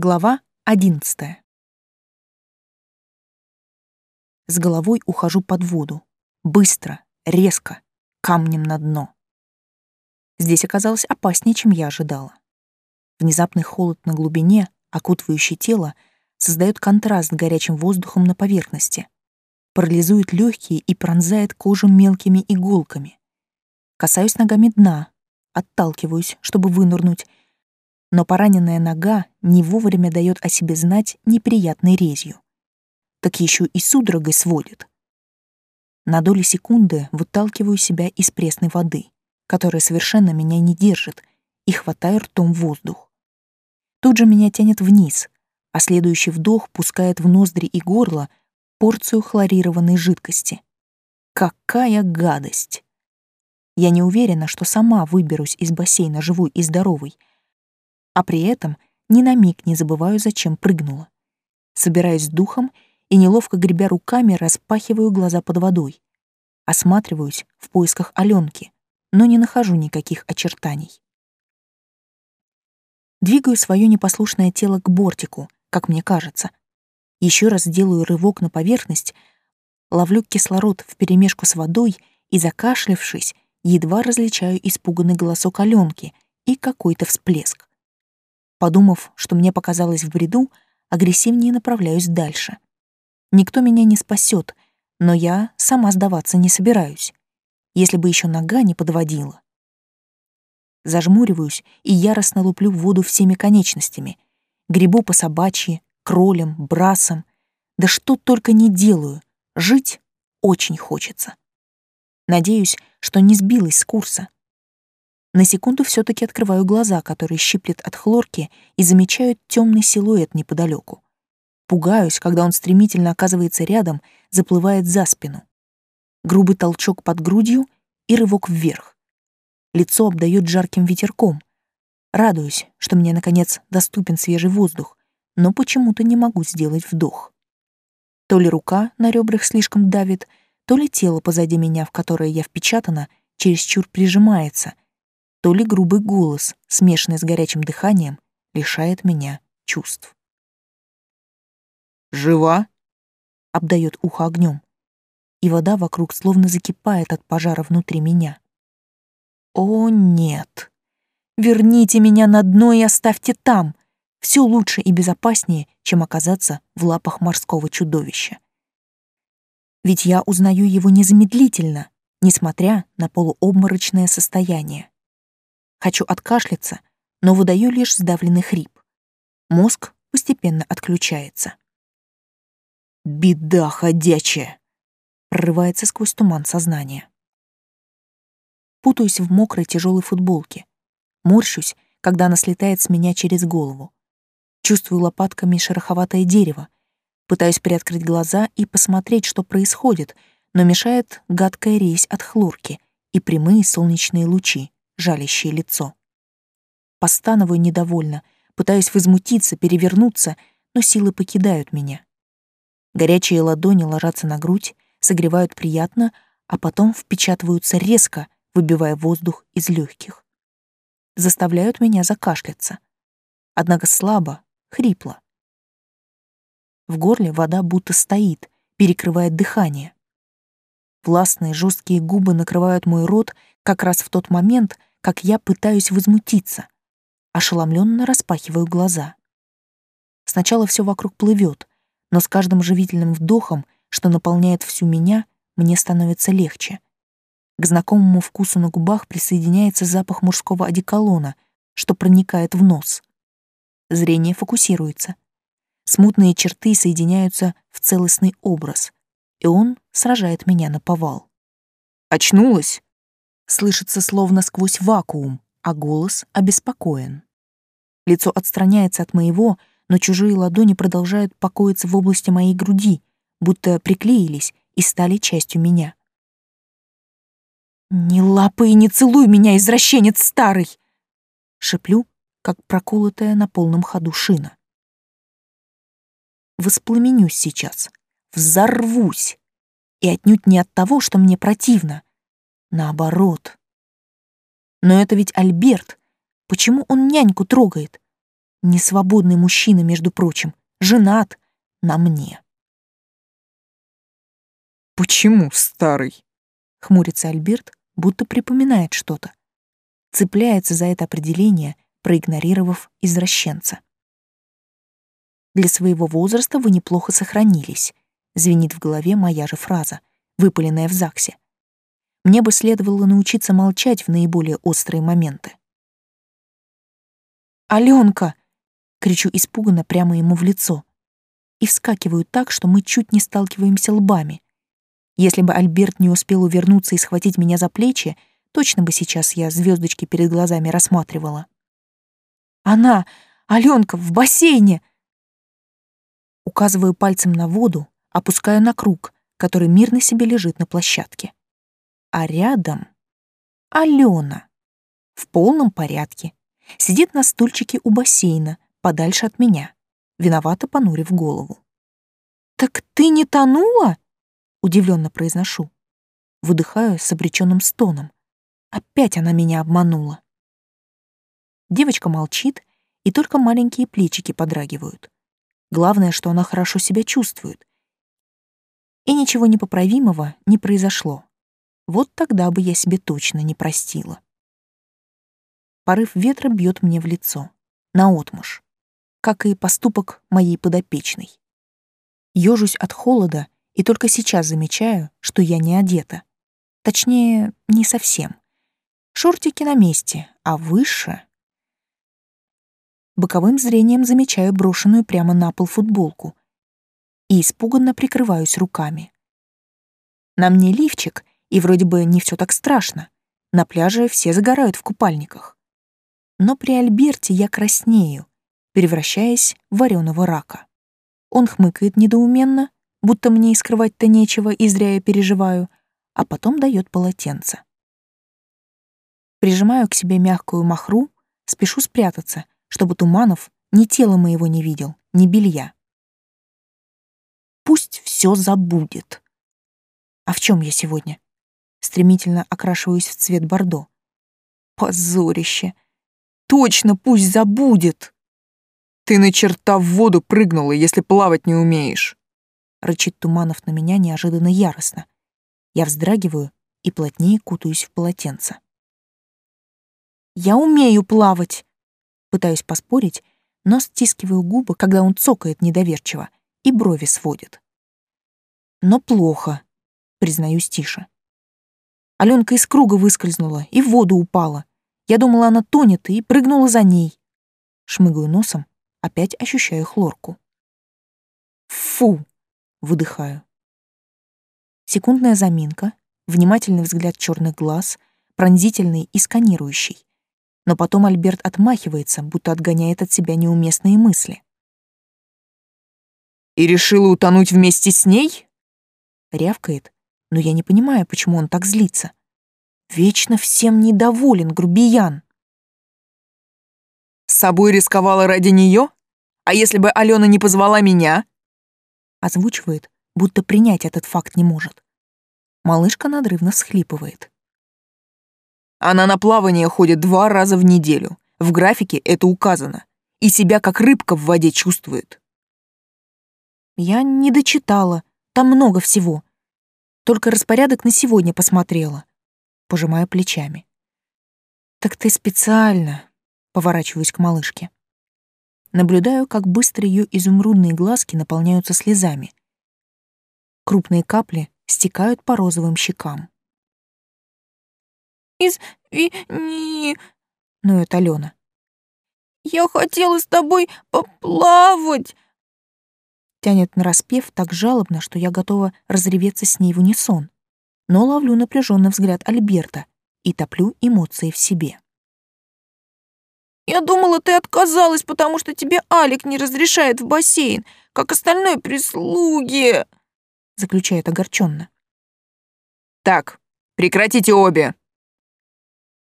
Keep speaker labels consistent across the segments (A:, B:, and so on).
A: Глава одиннадцатая. С головой ухожу под воду. Быстро, резко, камнем на дно. Здесь оказалось опаснее, чем я ожидала. Внезапный холод на глубине, окутывающий тело, создает контраст с горячим воздухом на поверхности, парализует легкие и пронзает кожу мелкими иголками. Касаюсь ногами дна, отталкиваюсь, чтобы вынырнуть, но пораненная нога не вовремя дает о себе знать неприятной резью. Так еще и судорогой сводит. На доли секунды выталкиваю себя из пресной воды, которая совершенно меня не держит, и хватаю ртом воздух. Тут же меня тянет вниз, а следующий вдох пускает в ноздри и горло порцию хлорированной жидкости. Какая гадость! Я не уверена, что сама выберусь из бассейна живой и здоровой, а при этом ни на миг не забываю, зачем прыгнула. Собираюсь духом и, неловко гребя руками, распахиваю глаза под водой. Осматриваюсь в поисках Аленки, но не нахожу никаких очертаний. Двигаю свое непослушное тело к бортику, как мне кажется. Еще раз делаю рывок на поверхность, ловлю кислород вперемешку с водой и, закашлявшись, едва различаю испуганный голосок Аленки и какой-то всплеск. Подумав, что мне показалось в бреду, агрессивнее направляюсь дальше. Никто меня не спасет, но я сама сдаваться не собираюсь. Если бы еще нога не подводила. Зажмуриваюсь и яростно луплю воду всеми конечностями. Грибу по собачьи, кролям, брасам. Да что только не делаю. Жить очень хочется. Надеюсь, что не сбилась с курса. На секунду все таки открываю глаза, которые щиплет от хлорки, и замечаю темный силуэт неподалеку. Пугаюсь, когда он стремительно оказывается рядом, заплывает за спину. Грубый толчок под грудью и рывок вверх. Лицо обдает жарким ветерком. Радуюсь, что мне, наконец, доступен свежий воздух, но почему-то не могу сделать вдох. То ли рука на ребрах слишком давит, то ли тело позади меня, в которое я впечатана, чересчур прижимается — то ли грубый голос, смешанный с горячим дыханием, лишает меня чувств.
B: «Жива?»
A: — обдает ухо огнем, и вода вокруг словно закипает от пожара внутри меня. «О, нет! Верните меня на дно и оставьте там! Все лучше и безопаснее, чем оказаться в лапах морского чудовища. Ведь я узнаю его незамедлительно, несмотря на полуобморочное состояние. Хочу откашляться, но выдаю лишь сдавленный хрип. Мозг постепенно отключается. «Беда ходячая!» — прорывается сквозь туман сознания. Путаюсь в мокрой тяжелой футболке. Морщусь, когда она слетает с меня через голову. Чувствую лопатками шероховатое дерево. Пытаюсь приоткрыть глаза и посмотреть, что происходит, но мешает гадкая резь от хлорки и прямые солнечные лучи жалящее лицо. Постановую недовольно, пытаюсь возмутиться, перевернуться, но силы покидают меня. Горячие ладони ложатся на грудь, согревают приятно, а потом впечатываются резко, выбивая воздух из легких. Заставляют меня закашляться. Однако слабо, хрипло. В горле вода будто стоит, перекрывает дыхание. Властные жесткие губы накрывают мой рот как раз в тот момент, как я пытаюсь возмутиться. Ошеломленно распахиваю глаза. Сначала все вокруг плывет, но с каждым живительным вдохом, что наполняет всю меня, мне становится легче. К знакомому вкусу на губах присоединяется запах мужского одеколона, что проникает в нос. Зрение фокусируется. Смутные черты соединяются в целостный образ, и он сражает меня на повал.
B: «Очнулась?»
A: Слышится словно сквозь вакуум, а голос обеспокоен. Лицо отстраняется от моего, но чужие ладони продолжают покоиться в области моей груди, будто приклеились и стали частью меня. «Не лапай и не целуй меня, извращенец старый!» Шеплю, как проколотая на полном ходу шина. Воспламенюсь сейчас, взорвусь, и отнюдь не от того, что мне противно, Наоборот. Но это ведь Альберт. Почему он няньку трогает? Несвободный мужчина, между прочим, женат на мне.
B: «Почему старый?»
A: — хмурится Альберт, будто припоминает что-то. Цепляется за это определение, проигнорировав извращенца. «Для своего возраста вы неплохо сохранились», — звенит в голове моя же фраза, выпаленная в ЗАГСе. Мне бы следовало научиться молчать в наиболее острые моменты. «Алёнка!» — кричу испуганно прямо ему в лицо. И вскакиваю так, что мы чуть не сталкиваемся лбами. Если бы Альберт не успел увернуться и схватить меня за плечи, точно бы сейчас я звездочки перед глазами рассматривала. «Она! Алёнка, в бассейне!» Указываю пальцем на воду, опускаю на круг, который мирно себе лежит на площадке. А рядом — Алена. В полном порядке Сидит на стульчике у бассейна, подальше от меня, виновато понурив голову. «Так ты не тонула?» — удивленно произношу. Выдыхаю с обреченным стоном. Опять она меня обманула. Девочка молчит, и только маленькие плечики подрагивают. Главное, что она хорошо себя чувствует. И ничего непоправимого не произошло. Вот тогда бы я себе точно не простила. Порыв ветра бьет мне в лицо, наотмашь, как и поступок моей подопечной. Ёжусь от холода и только сейчас замечаю, что я не одета. Точнее, не совсем. Шортики на месте, а выше... Боковым зрением замечаю брошенную прямо на пол футболку и испуганно прикрываюсь руками. На мне лифчик, и вроде бы не все так страшно. На пляже все загорают в купальниках но при Альберте я краснею, превращаясь в вареного рака. Он хмыкает недоуменно, будто мне и скрывать-то нечего, и зря я переживаю, а потом дает полотенце. Прижимаю к себе мягкую махру, спешу спрятаться, чтобы Туманов ни тела моего не видел, ни белья. Пусть все забудет. А в чем я сегодня? Стремительно окрашиваюсь в цвет бордо. Позорище! Точно пусть забудет.
B: Ты на черта в воду прыгнула, если плавать не умеешь.
A: Рычит Туманов на меня неожиданно яростно. Я вздрагиваю и плотнее кутаюсь в полотенце. Я умею плавать. Пытаюсь поспорить, но стискиваю губы, когда он цокает недоверчиво и брови сводит. Но плохо, признаюсь тише. Аленка из круга выскользнула и в воду упала. Я думала, она тонет, и прыгнула за ней. Шмыгаю носом, опять ощущаю хлорку. «Фу!» — выдыхаю. Секундная заминка, внимательный взгляд черных глаз, пронзительный и сканирующий. Но потом Альберт отмахивается, будто отгоняет от себя неуместные мысли.
B: «И решила утонуть вместе с ней?»
A: Рявкает, но я не понимаю, почему он так злится. Вечно всем недоволен, грубиян.
B: С собой рисковала ради нее? А если бы Алена не позвала меня?
A: Озвучивает, будто принять этот факт не может. Малышка надрывно всхлипывает.
B: Она на плавание ходит два раза в неделю. В графике это указано. И себя как рыбка в воде чувствует.
A: Я не дочитала. Там много всего. Только распорядок на сегодня посмотрела пожимаю плечами. «Так ты специально...» — поворачиваюсь к малышке. Наблюдаю, как быстро ее изумрудные глазки наполняются слезами. Крупные капли стекают по розовым щекам.
C: «Извини...»
A: — ноет Алена.
C: «Я хотела с тобой поплавать!»
A: Тянет нараспев так жалобно, что я готова разреветься с ней в унисон но ловлю напряженный взгляд Альберта и топлю эмоции в себе.
C: «Я думала, ты отказалась, потому что тебе Алик не разрешает в бассейн, как остальной прислуги», —
A: заключает огорченно.
B: «Так, прекратите обе!»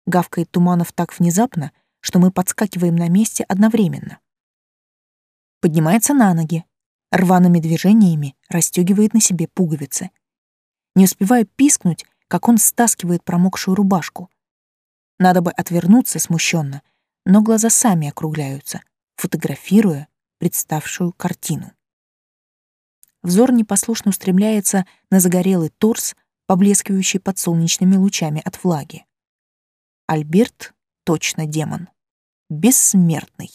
A: Гавкает Туманов так внезапно, что мы подскакиваем на месте одновременно. Поднимается на ноги, рваными движениями расстегивает на себе пуговицы — не успеваю пискнуть, как он стаскивает промокшую рубашку. Надо бы отвернуться смущенно, но глаза сами округляются, фотографируя представшую картину. Взор непослушно устремляется на загорелый торс, поблескивающий под солнечными лучами от влаги. Альберт точно демон. Бессмертный.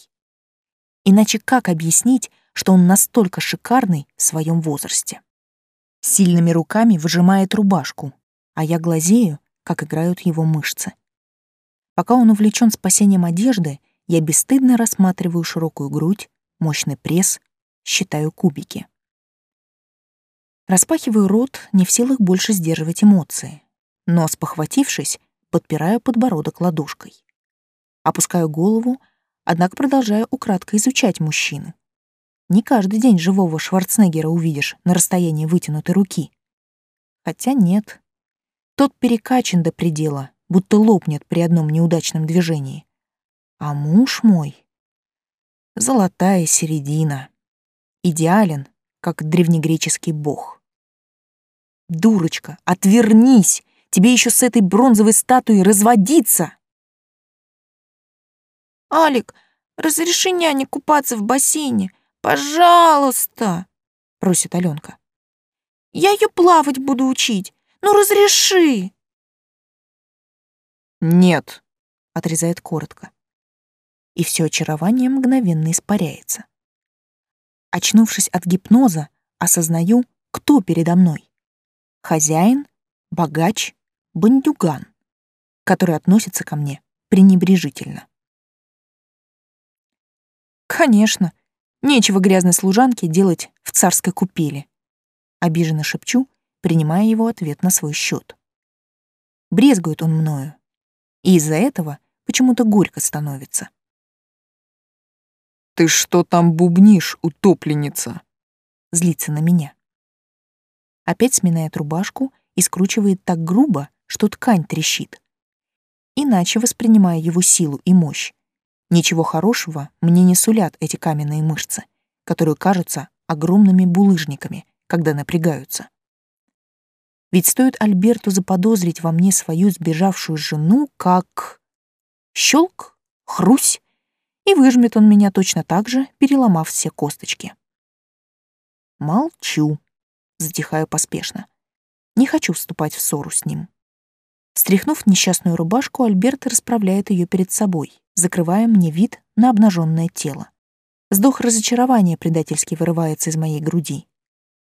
A: Иначе как объяснить, что он настолько шикарный в своем возрасте? Сильными руками выжимает рубашку, а я глазею, как играют его мышцы. Пока он увлечен спасением одежды, я бесстыдно рассматриваю широкую грудь, мощный пресс, считаю кубики. Распахиваю рот, не в силах больше сдерживать эмоции, но, спохватившись, подпираю подбородок ладошкой. Опускаю голову, однако продолжаю украдко изучать мужчину. Не каждый день живого Шварценеггера увидишь на расстоянии вытянутой руки. Хотя нет. Тот перекачан до предела, будто лопнет при одном неудачном движении. А муж мой — золотая середина. Идеален, как древнегреческий бог. Дурочка, отвернись! Тебе еще с этой бронзовой статуей разводиться!
C: «Алик, разреши няне купаться в бассейне, пожалуйста!» — просит Аленка. «Я ее плавать буду учить, ну разреши!»
B: «Нет», —
A: отрезает коротко. И все очарование мгновенно испаряется. Очнувшись от гипноза, осознаю, кто передо мной. Хозяин, богач, бандюган, который относится ко мне пренебрежительно. Конечно, нечего грязной служанке делать в царской купели. Обиженно шепчу, принимая его ответ на свой счет. Брезгует он мною, и из-за этого почему-то горько становится.
B: «Ты что там бубнишь, утопленница?»
A: Злится на меня. Опять сминает рубашку и скручивает так грубо, что ткань трещит. Иначе воспринимая его силу и мощь, Ничего хорошего мне не сулят эти каменные мышцы, которые кажутся огромными булыжниками, когда напрягаются. Ведь стоит Альберту заподозрить во мне свою сбежавшую жену, как... Щелк, хрусь, и выжмет он меня точно так же, переломав все косточки. Молчу, затихаю поспешно. Не хочу вступать в ссору с ним. Стряхнув несчастную рубашку, Альберт расправляет ее перед собой, закрывая мне вид на обнаженное тело. Вздох разочарования предательски вырывается из моей груди.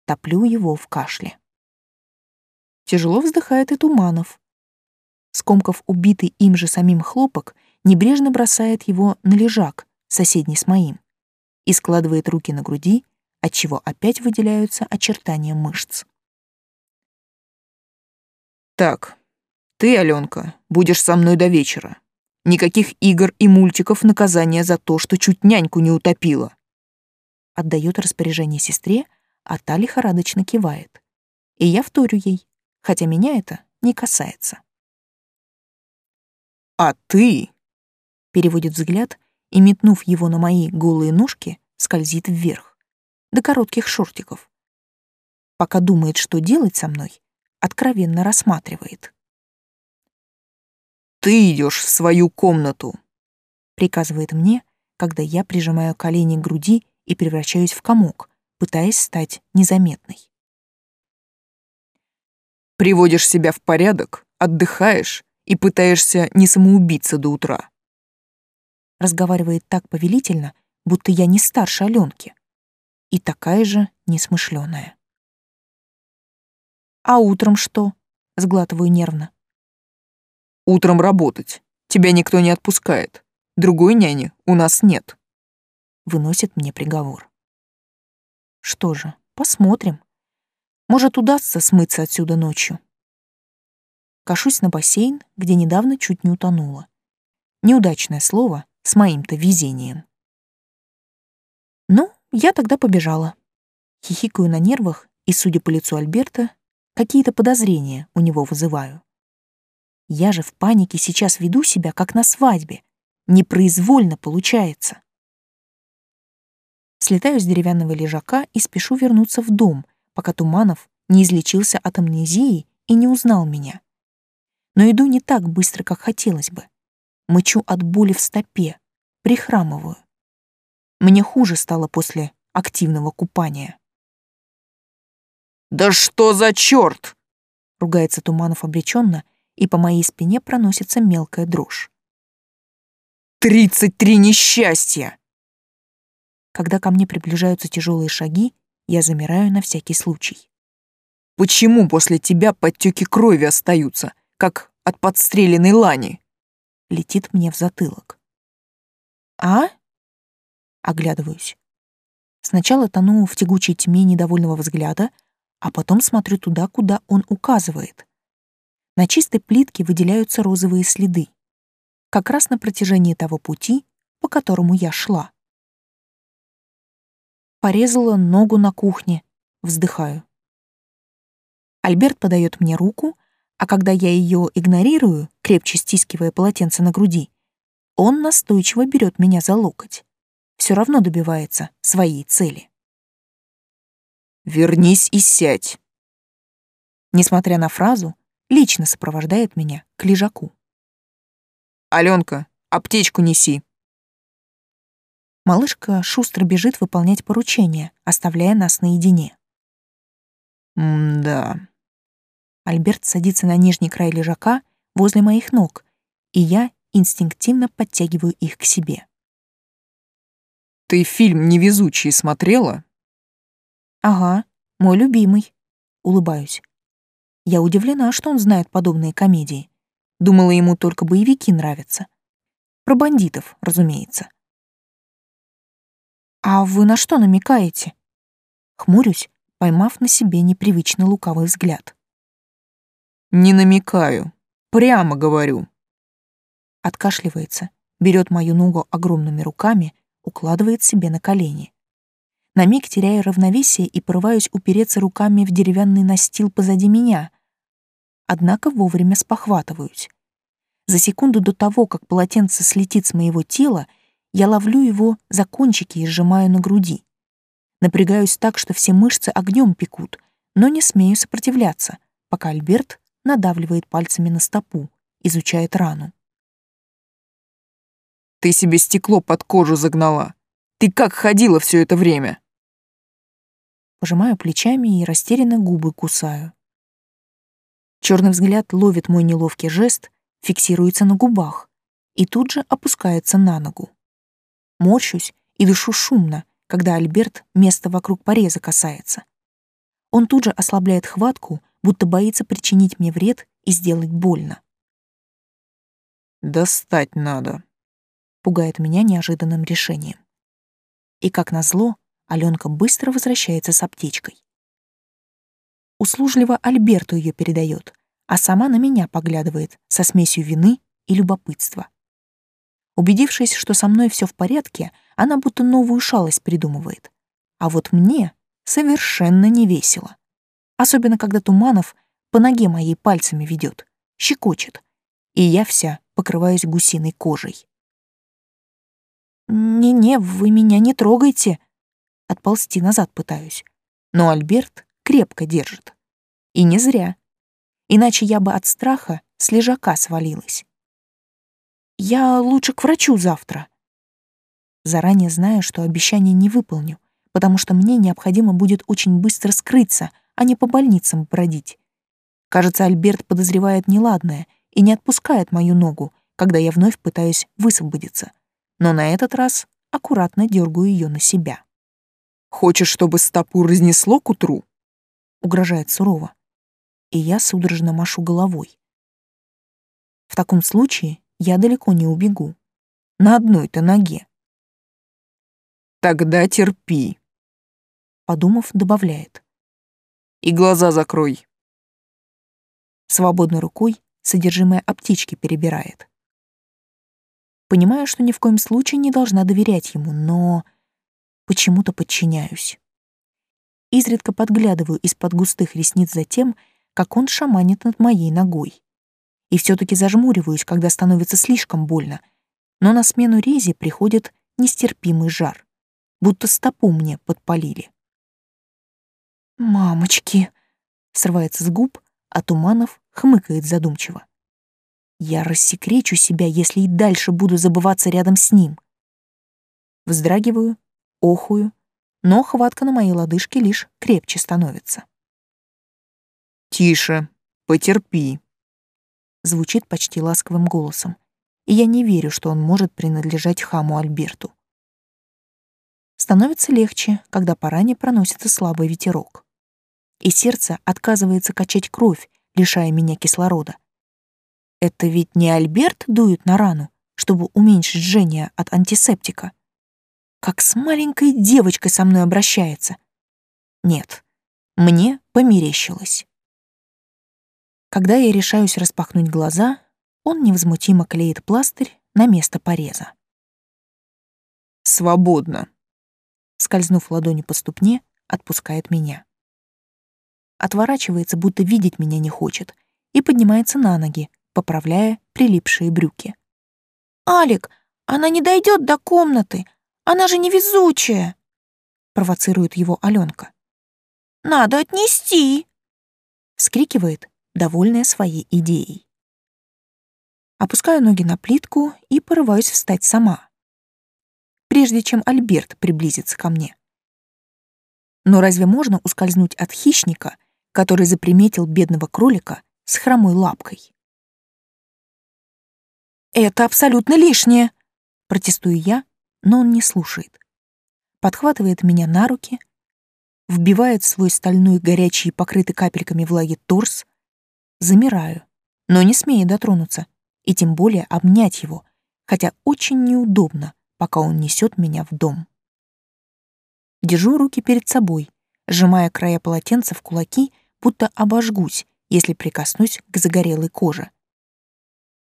A: Топлю его в кашле. Тяжело вздыхает и Туманов. Скомков убитый им же самим хлопок, небрежно бросает его на лежак, соседний с моим, и складывает руки на груди, отчего опять выделяются очертания мышц.
B: «Так, ты, Аленка, будешь со мной до вечера. Никаких игр и мультиков наказания за то, что чуть няньку не утопила.
A: Отдает распоряжение сестре, а та лихорадочно кивает. И я вторю ей, хотя меня это не касается.
B: «А ты...»
A: Переводит взгляд и, метнув его на мои голые ножки, скользит вверх, до коротких шортиков. Пока думает, что делать со мной, откровенно рассматривает
B: ты идешь в свою комнату», —
A: приказывает мне, когда я прижимаю колени к груди и превращаюсь в комок, пытаясь стать незаметной.
B: «Приводишь себя в порядок, отдыхаешь и пытаешься не самоубиться до утра».
A: Разговаривает так повелительно, будто я не старше Аленки. И такая же несмышленая. «А утром что?» — сглатываю нервно.
B: Утром работать. Тебя никто не отпускает. Другой няни у нас нет.
A: Выносит мне приговор. Что же, посмотрим. Может, удастся смыться отсюда ночью. Кашусь на бассейн, где недавно чуть не утонула. Неудачное слово с моим-то везением. Ну, я тогда побежала. Хихикаю на нервах и, судя по лицу Альберта, какие-то подозрения у него вызываю. Я же в панике сейчас веду себя, как на свадьбе. Непроизвольно получается. Слетаю с деревянного лежака и спешу вернуться в дом, пока Туманов не излечился от амнезии и не узнал меня. Но иду не так быстро, как хотелось бы. Мычу от боли в стопе, прихрамываю. Мне хуже стало после активного купания.
B: «Да что за черт!»
A: — ругается Туманов обреченно, и по моей спине проносится мелкая дрожь.
B: «Тридцать три несчастья!»
A: Когда ко мне приближаются тяжелые шаги, я замираю на всякий случай.
B: «Почему после тебя подтеки крови остаются, как от подстреленной лани?»
A: Летит мне в затылок. «А?» Оглядываюсь. Сначала тону в тягучей тьме недовольного взгляда, а потом смотрю туда, куда он указывает. На чистой плитке выделяются розовые следы. Как раз на протяжении того пути, по которому я шла. Порезала ногу на кухне. Вздыхаю. Альберт подает мне руку, а когда я ее игнорирую, крепче стискивая полотенце на груди, он настойчиво берет меня за локоть. Все равно добивается своей цели.
B: «Вернись и сядь!»
A: Несмотря на фразу, лично сопровождает меня к лежаку.
B: «Аленка, аптечку неси!»
A: Малышка шустро бежит выполнять поручение, оставляя нас наедине.
B: «М-да».
A: Альберт садится на нижний край лежака возле моих ног, и я инстинктивно подтягиваю их к себе.
B: «Ты фильм «Невезучие» смотрела?»
A: «Ага, мой любимый». Улыбаюсь. Я удивлена, что он знает подобные комедии. Думала, ему только боевики нравятся. Про бандитов, разумеется. «А вы на что намекаете?» Хмурюсь, поймав на себе непривычно лукавый взгляд.
B: «Не намекаю. Прямо говорю».
A: Откашливается, берет мою ногу огромными руками, укладывает себе на колени. На миг теряю равновесие и порываюсь упереться руками в деревянный настил позади меня. Однако вовремя спохватываюсь. За секунду до того, как полотенце слетит с моего тела, я ловлю его за кончики и сжимаю на груди. Напрягаюсь так, что все мышцы огнем пекут, но не смею сопротивляться, пока Альберт надавливает пальцами на стопу, изучает рану.
B: «Ты себе стекло под кожу загнала. Ты как ходила все это время?»
A: Пожимаю плечами и растерянно губы кусаю. Черный взгляд ловит мой неловкий жест, фиксируется на губах и тут же опускается на ногу. Морщусь и дышу шумно, когда Альберт место вокруг пореза касается. Он тут же ослабляет хватку, будто боится причинить мне вред и сделать больно.
B: «Достать надо», — пугает меня неожиданным решением.
A: И, как назло, Аленка быстро возвращается с аптечкой. Услужливо Альберту ее передает, а сама на меня поглядывает со смесью вины и любопытства. Убедившись, что со мной все в порядке, она будто новую шалость придумывает. А вот мне совершенно не весело. Особенно, когда Туманов по ноге моей пальцами ведет, щекочет, и я вся покрываюсь гусиной кожей. «Не-не, вы меня не трогайте!» Отползти назад пытаюсь. Но Альберт крепко держит. И не зря. Иначе я бы от страха с лежака свалилась. Я лучше к врачу завтра. Заранее знаю, что обещание не выполню, потому что мне необходимо будет очень быстро скрыться, а не по больницам бродить. Кажется, Альберт подозревает неладное и не отпускает мою ногу, когда я вновь пытаюсь высвободиться. Но на этот раз аккуратно дергаю ее на себя.
B: «Хочешь, чтобы стопу разнесло к утру?»
A: — угрожает сурово. И я судорожно машу головой. В таком случае я далеко не убегу. На одной-то ноге.
B: Тогда терпи.
A: Подумав, добавляет.
B: И глаза закрой.
A: Свободной рукой содержимое аптечки перебирает. Понимаю, что ни в коем случае не должна доверять ему, но почему-то подчиняюсь. Изредка подглядываю из-под густых ресниц за тем, как он шаманит над моей ногой и все-таки зажмуриваюсь, когда становится слишком больно. Но на смену рези приходит нестерпимый жар, будто стопу мне подпалили. «Мамочки!» — срывается с губ, а Туманов хмыкает задумчиво. «Я рассекречу себя, если и дальше буду забываться рядом с ним». Вздрагиваю охую, но хватка на моей лодыжке лишь крепче становится.
B: «Тише, потерпи», — звучит почти ласковым голосом, и я не верю, что он может принадлежать хаму Альберту.
A: Становится легче, когда по ране проносится слабый ветерок. И сердце отказывается качать кровь, лишая меня кислорода. Это ведь не Альберт дует на рану, чтобы уменьшить жжение от антисептика. Как с маленькой девочкой со мной обращается. Нет, мне померещилось. Когда я решаюсь распахнуть глаза, он невозмутимо клеит пластырь на место пореза.
B: «Свободно»,
A: скользнув ладони по ступне, отпускает меня. Отворачивается, будто видеть меня не хочет, и поднимается на ноги, поправляя прилипшие брюки.
C: «Алик, она не дойдет до комнаты, она же невезучая!»
A: провоцирует его Аленка.
C: «Надо отнести!»
A: вскрикивает, довольная своей идеей. Опускаю ноги на плитку и порываюсь встать сама, прежде чем Альберт приблизится ко мне. Но разве можно ускользнуть от хищника, который заприметил бедного кролика с хромой лапкой? «Это абсолютно лишнее!» — протестую я, но он не слушает. Подхватывает меня на руки, вбивает свой стальной горячий, покрытый капельками влаги торс, замираю, но не смею дотронуться, и тем более обнять его, хотя очень неудобно, пока он несет меня в дом. Держу руки перед собой, сжимая края полотенца в кулаки, будто обожгусь, если прикоснусь к загорелой коже.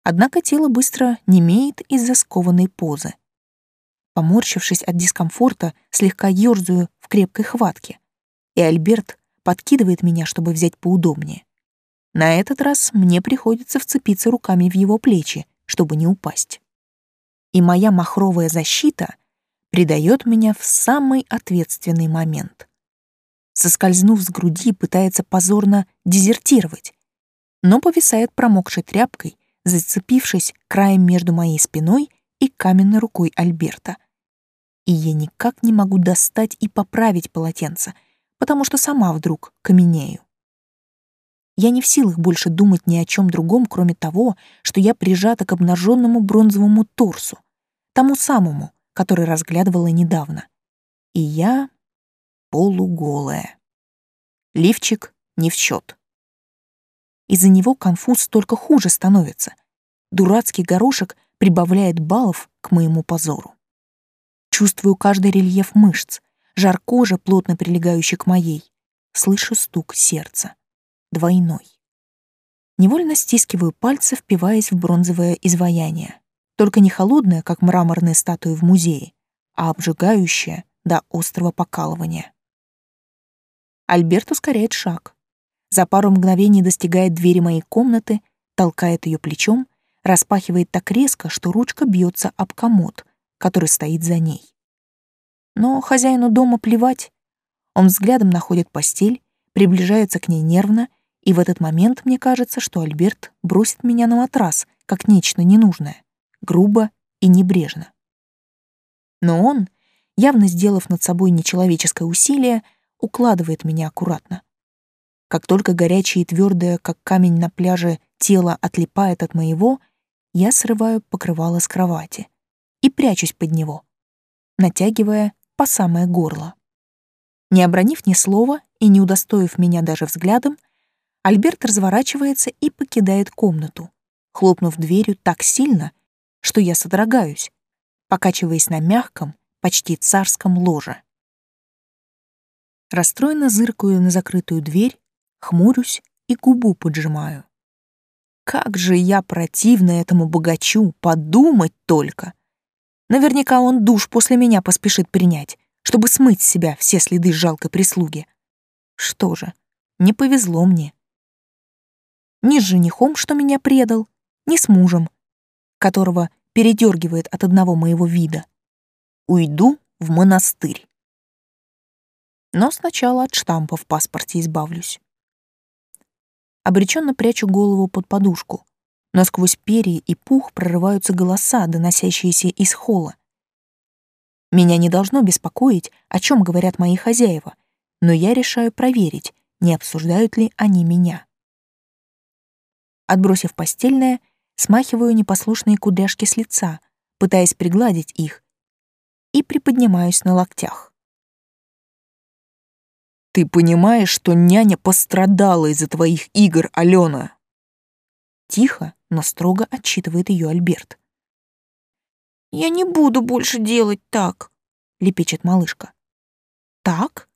A: Однако тело быстро немеет из-за скованной позы. Поморщившись от дискомфорта, слегка ёрзаю в крепкой хватке, и Альберт подкидывает меня, чтобы взять поудобнее. На этот раз мне приходится вцепиться руками в его плечи, чтобы не упасть. И моя махровая защита придает меня в самый ответственный момент. Соскользнув с груди, пытается позорно дезертировать, но повисает промокшей тряпкой зацепившись краем между моей спиной и каменной рукой Альберта. И я никак не могу достать и поправить полотенце, потому что сама вдруг каменею. Я не в силах больше думать ни о чем другом, кроме того, что я прижата к обнаженному бронзовому торсу, тому самому, который разглядывала недавно. И я полуголая. Лифчик не в счет. Из-за него конфуз только хуже становится. Дурацкий горошек прибавляет баллов к моему позору. Чувствую каждый рельеф мышц, жар кожи, плотно прилегающий к моей. Слышу стук сердца. Двойной. Невольно стискиваю пальцы, впиваясь в бронзовое изваяние. Только не холодное, как мраморные статуи в музее, а обжигающее до острого покалывания. Альберт ускоряет шаг. За пару мгновений достигает двери моей комнаты, толкает ее плечом, распахивает так резко, что ручка бьется об комод, который стоит за ней. Но хозяину дома плевать. Он взглядом находит постель, приближается к ней нервно, и в этот момент мне кажется, что Альберт бросит меня на матрас, как нечто ненужное, грубо и небрежно. Но он, явно сделав над собой нечеловеческое усилие, укладывает меня аккуратно. Как только горячее и твердое, как камень на пляже, тело отлипает от моего, я срываю покрывало с кровати и прячусь под него, натягивая по самое горло. Не обронив ни слова и не удостоив меня даже взглядом, Альберт разворачивается и покидает комнату, хлопнув дверью так сильно, что я содрогаюсь, покачиваясь на мягком, почти царском ложе. Расстроенно зыркаю на закрытую дверь хмурюсь и губу поджимаю. Как же я противна этому богачу, подумать только. Наверняка он душ после меня поспешит принять, чтобы смыть с себя все следы жалкой прислуги. Что же, не повезло мне. Ни с женихом, что меня предал, ни с мужем, которого передергивает от одного моего вида. Уйду в монастырь. Но сначала от штампа в паспорте избавлюсь. Обреченно прячу голову под подушку, но сквозь перья и пух прорываются голоса, доносящиеся из холла. Меня не должно беспокоить, о чем говорят мои хозяева, но я решаю проверить, не обсуждают ли они меня. Отбросив постельное, смахиваю непослушные кудряшки с лица, пытаясь пригладить их, и приподнимаюсь на локтях.
B: «Ты понимаешь, что няня пострадала из-за твоих игр, Алена?»
A: Тихо, но строго отчитывает ее Альберт.
C: «Я не буду больше делать так», — лепечет малышка.
A: «Так?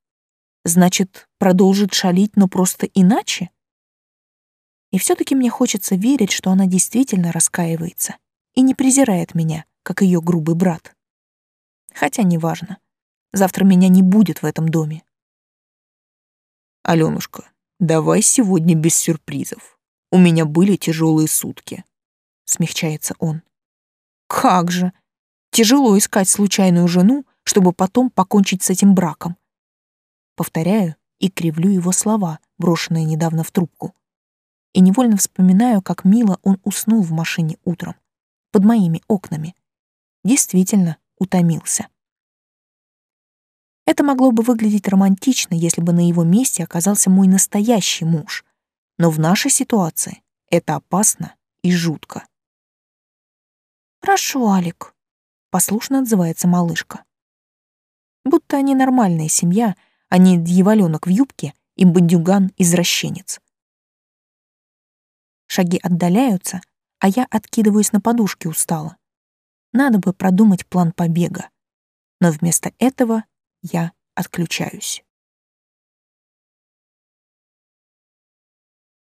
A: Значит, продолжит шалить, но просто иначе?» И все таки мне хочется верить, что она действительно раскаивается и не презирает меня, как ее грубый брат. Хотя неважно. Завтра меня не будет в этом доме.
B: Алёнушка, давай сегодня без сюрпризов. У меня были тяжелые сутки.
A: Смягчается он. Как же! Тяжело искать случайную жену, чтобы потом покончить с этим браком. Повторяю и кривлю его слова, брошенные недавно в трубку и невольно вспоминаю, как мило он уснул в машине утром, под моими окнами. Действительно утомился. Это могло бы выглядеть романтично, если бы на его месте оказался мой настоящий муж. Но в нашей ситуации это опасно и жутко.
C: «Хорошо, Алик», — послушно отзывается малышка.
A: Будто они нормальная семья, а не дьяволёнок в юбке и бандюган-извращенец. Шаги отдаляются, а я откидываюсь на подушке устало. Надо бы продумать план побега. Но вместо этого я отключаюсь.